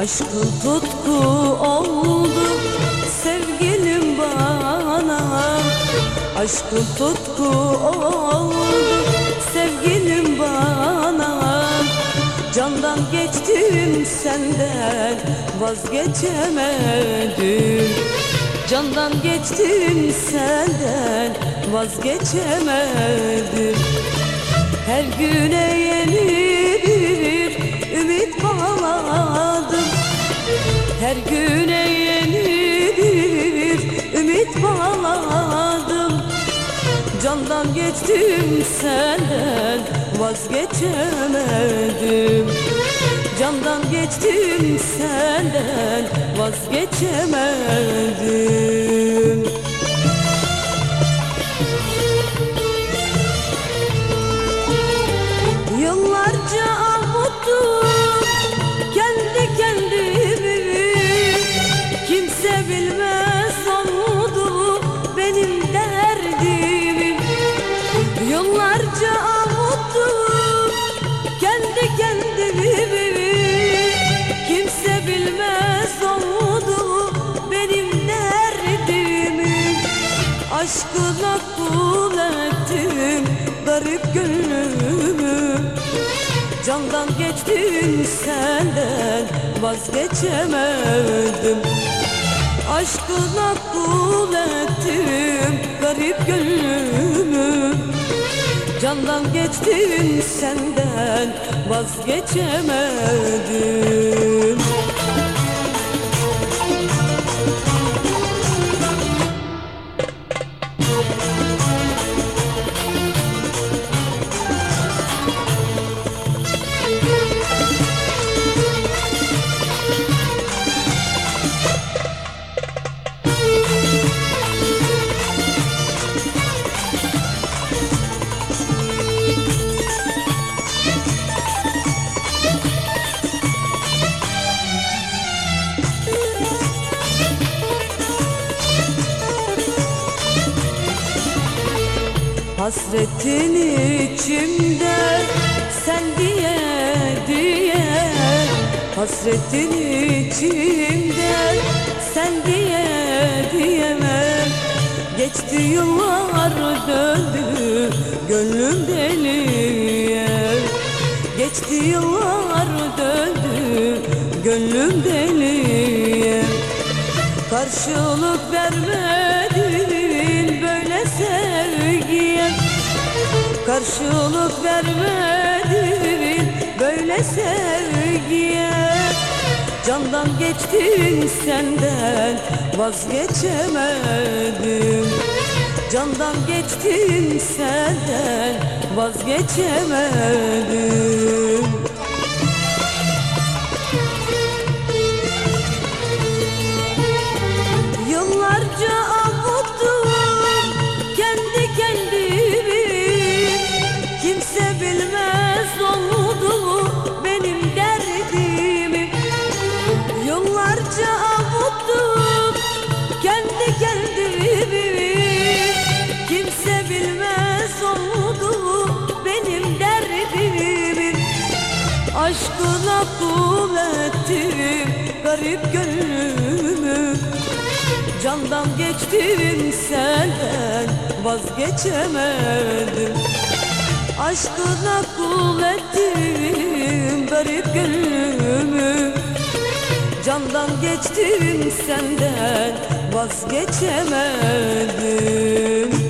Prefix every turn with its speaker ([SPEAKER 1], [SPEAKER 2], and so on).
[SPEAKER 1] Aşkın tutku oldu sevgilim bana. Aşkın tutku oldu sevgilim bana. Candan geçtim senden vazgeçemedim. Candan geçtim senden vazgeçemedim. Her güne yeni ümit bağladım Candan geçtim senden vazgeçemedim. Candan geçtim senden vazgeçemedim Aşkına kul ettim garip gönlümü Candan geçtim senden vazgeçemedim. Aşkına kul ettim garip gönlümü Candan geçtim senden vazgeçemedim Hasretin içimde sen diye diye. Hasretin içimde sen diye diyemem Geçti yıllar döndü gönlüm deliye. Geçti yıllar döndü gönlüm deliye. Karşılık vermedin Karşılık vermedin böyle sevgiye. Candan geçtim senden vazgeçemedim. Candan geçtim senden vazgeçemedim Aşkına kul ettim garip gönlümü. Candan geçtim senden vazgeçemedim. Aşkına kul ettim garip gönlümü. Candan geçtim senden vazgeçemedim